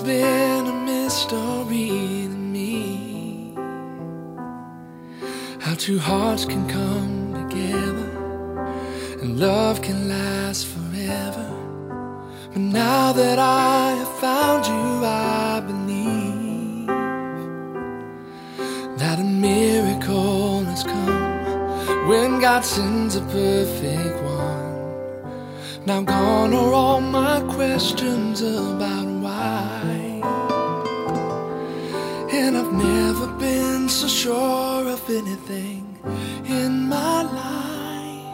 been a mystery to me how two hearts can come together and love can last forever. But now that I have found you, I believe that a miracle has come when God sends a perfect one. Now gone are all my questions about why. And I've never been so sure of anything in my life.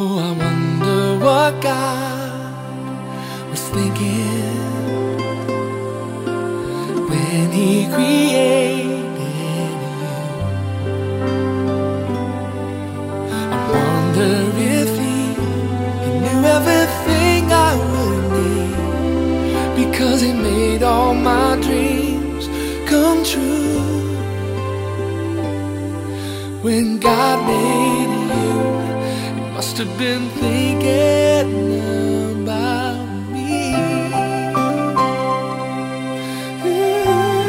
Oh, I wonder what God was thinking when He created all my dreams come true. When God made you, He must have been thinking about me. Mm-hmm.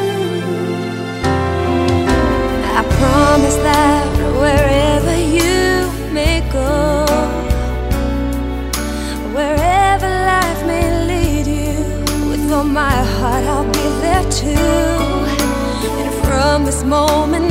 I promise that too. And from this moment